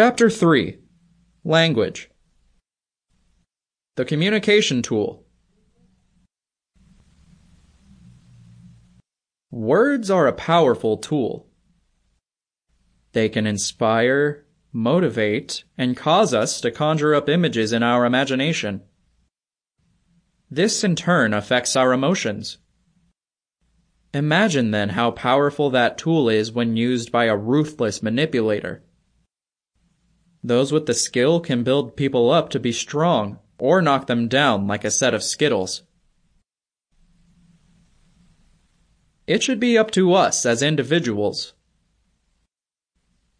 Chapter 3 Language The Communication Tool Words are a powerful tool. They can inspire, motivate, and cause us to conjure up images in our imagination. This in turn affects our emotions. Imagine then how powerful that tool is when used by a ruthless manipulator. Those with the skill can build people up to be strong or knock them down like a set of skittles. It should be up to us as individuals.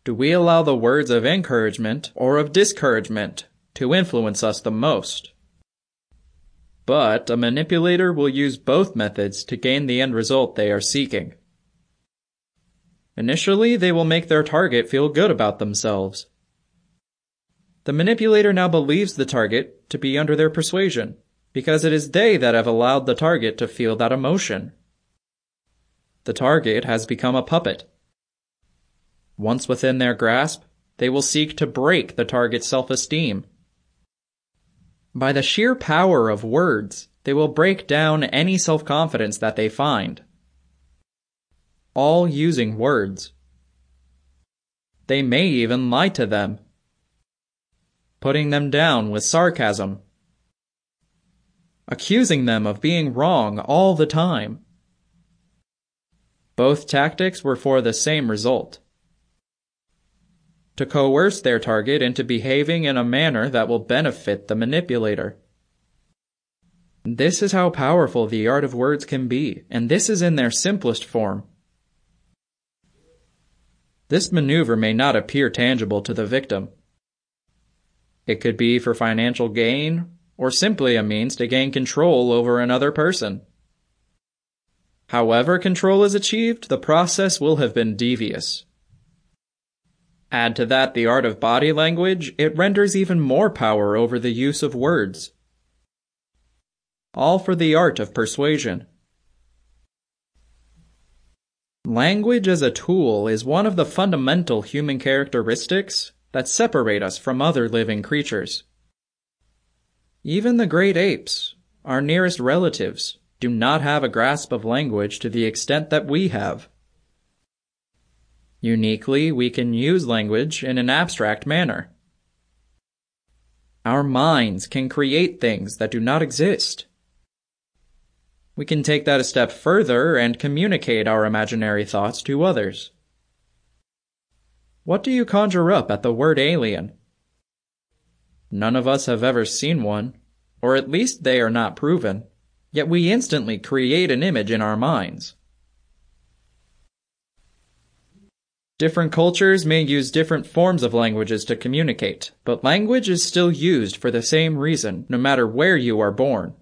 Do we allow the words of encouragement or of discouragement to influence us the most? But a manipulator will use both methods to gain the end result they are seeking. Initially, they will make their target feel good about themselves. The manipulator now believes the target to be under their persuasion, because it is they that have allowed the target to feel that emotion. The target has become a puppet. Once within their grasp, they will seek to break the target's self-esteem. By the sheer power of words, they will break down any self-confidence that they find. All using words. They may even lie to them putting them down with sarcasm, accusing them of being wrong all the time. Both tactics were for the same result to coerce their target into behaving in a manner that will benefit the manipulator. This is how powerful the art of words can be, and this is in their simplest form. This maneuver may not appear tangible to the victim, it could be for financial gain, or simply a means to gain control over another person. However control is achieved, the process will have been devious. Add to that the art of body language, it renders even more power over the use of words. All for the art of persuasion. Language as a tool is one of the fundamental human characteristics that separate us from other living creatures. Even the great apes, our nearest relatives, do not have a grasp of language to the extent that we have. Uniquely, we can use language in an abstract manner. Our minds can create things that do not exist. We can take that a step further and communicate our imaginary thoughts to others. What do you conjure up at the word alien? None of us have ever seen one, or at least they are not proven, yet we instantly create an image in our minds. Different cultures may use different forms of languages to communicate, but language is still used for the same reason, no matter where you are born.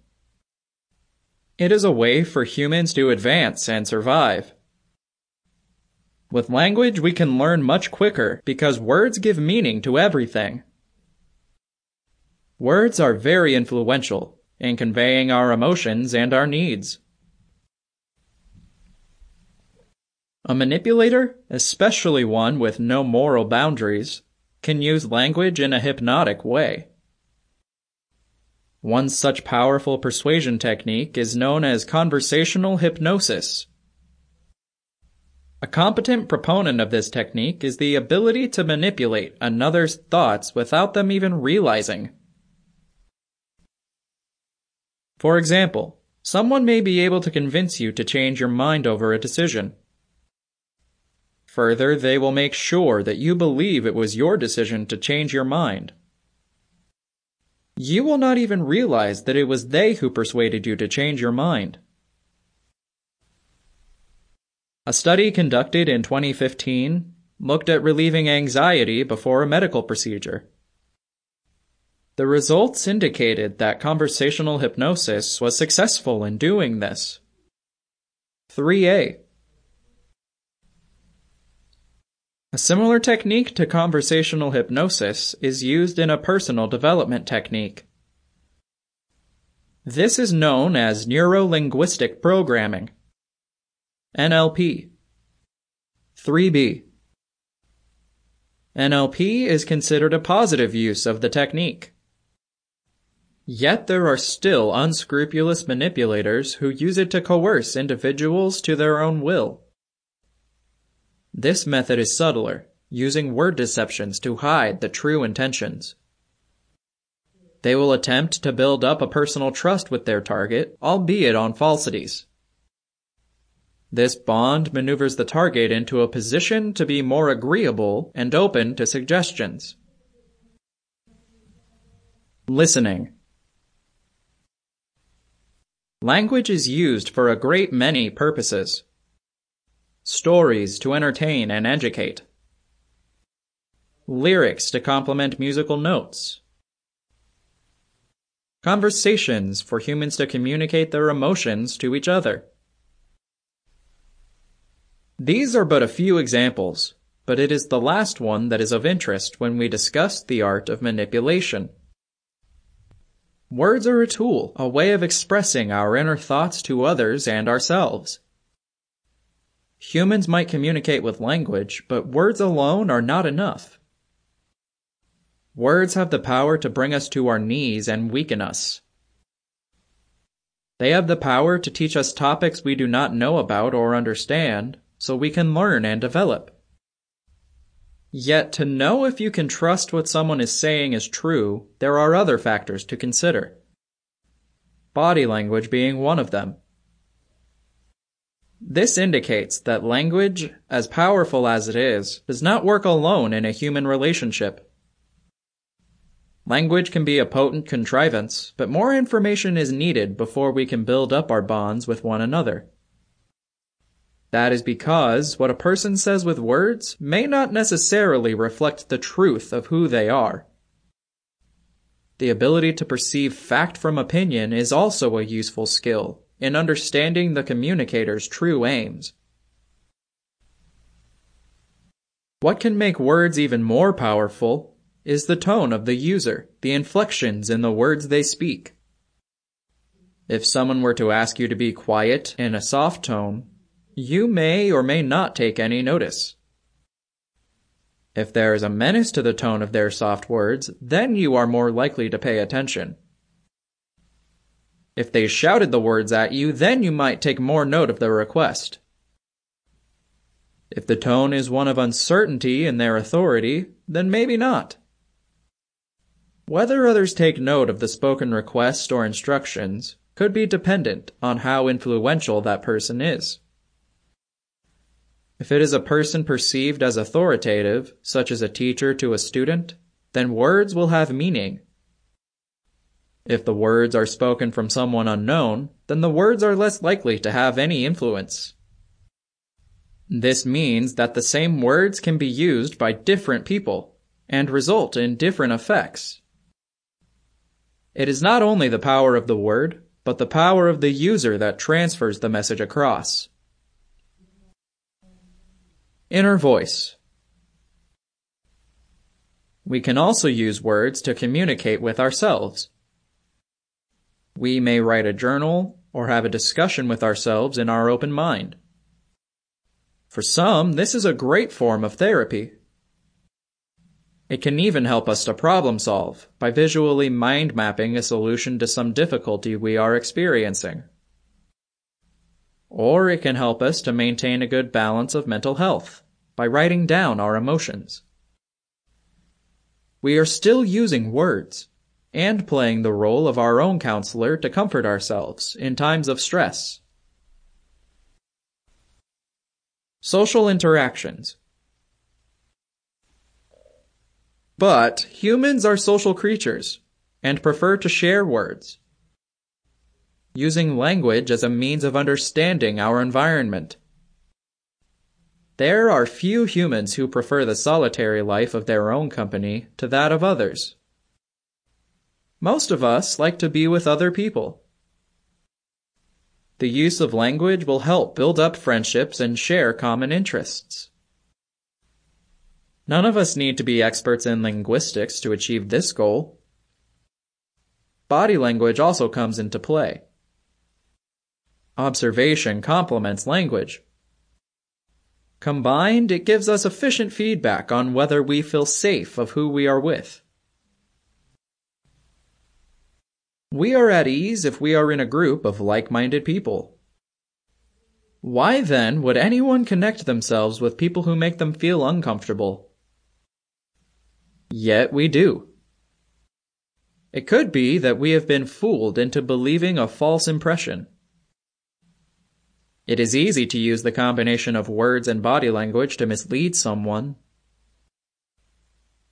It is a way for humans to advance and survive. With language, we can learn much quicker because words give meaning to everything. Words are very influential in conveying our emotions and our needs. A manipulator, especially one with no moral boundaries, can use language in a hypnotic way. One such powerful persuasion technique is known as conversational hypnosis. A competent proponent of this technique is the ability to manipulate another's thoughts without them even realizing. For example, someone may be able to convince you to change your mind over a decision. Further, they will make sure that you believe it was your decision to change your mind. You will not even realize that it was they who persuaded you to change your mind. A study conducted in 2015 looked at relieving anxiety before a medical procedure. The results indicated that conversational hypnosis was successful in doing this. 3a. A similar technique to conversational hypnosis is used in a personal development technique. This is known as neuro-linguistic programming. NLP 3B NLP is considered a positive use of the technique. Yet there are still unscrupulous manipulators who use it to coerce individuals to their own will. This method is subtler, using word deceptions to hide the true intentions. They will attempt to build up a personal trust with their target, albeit on falsities. This bond maneuvers the target into a position to be more agreeable and open to suggestions. Listening Language is used for a great many purposes. Stories to entertain and educate. Lyrics to complement musical notes. Conversations for humans to communicate their emotions to each other. These are but a few examples, but it is the last one that is of interest when we discuss the art of manipulation. Words are a tool, a way of expressing our inner thoughts to others and ourselves. Humans might communicate with language, but words alone are not enough. Words have the power to bring us to our knees and weaken us. They have the power to teach us topics we do not know about or understand, so we can learn and develop. Yet to know if you can trust what someone is saying is true, there are other factors to consider. Body language being one of them. This indicates that language, as powerful as it is, does not work alone in a human relationship. Language can be a potent contrivance, but more information is needed before we can build up our bonds with one another. That is because what a person says with words may not necessarily reflect the truth of who they are. The ability to perceive fact from opinion is also a useful skill in understanding the communicator's true aims. What can make words even more powerful is the tone of the user, the inflections in the words they speak. If someone were to ask you to be quiet in a soft tone, you may or may not take any notice. If there is a menace to the tone of their soft words, then you are more likely to pay attention. If they shouted the words at you, then you might take more note of the request. If the tone is one of uncertainty in their authority, then maybe not. Whether others take note of the spoken request or instructions could be dependent on how influential that person is. If it is a person perceived as authoritative, such as a teacher to a student, then words will have meaning. If the words are spoken from someone unknown, then the words are less likely to have any influence. This means that the same words can be used by different people and result in different effects. It is not only the power of the word, but the power of the user that transfers the message across. Inner voice. We can also use words to communicate with ourselves. We may write a journal or have a discussion with ourselves in our open mind. For some, this is a great form of therapy. It can even help us to problem solve by visually mind mapping a solution to some difficulty we are experiencing or it can help us to maintain a good balance of mental health by writing down our emotions. We are still using words and playing the role of our own counselor to comfort ourselves in times of stress. Social interactions. But humans are social creatures and prefer to share words using language as a means of understanding our environment. There are few humans who prefer the solitary life of their own company to that of others. Most of us like to be with other people. The use of language will help build up friendships and share common interests. None of us need to be experts in linguistics to achieve this goal. Body language also comes into play. Observation complements language. Combined, it gives us efficient feedback on whether we feel safe of who we are with. We are at ease if we are in a group of like-minded people. Why then would anyone connect themselves with people who make them feel uncomfortable? Yet we do. It could be that we have been fooled into believing a false impression. It is easy to use the combination of words and body language to mislead someone.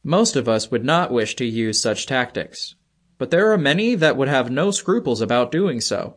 Most of us would not wish to use such tactics, but there are many that would have no scruples about doing so.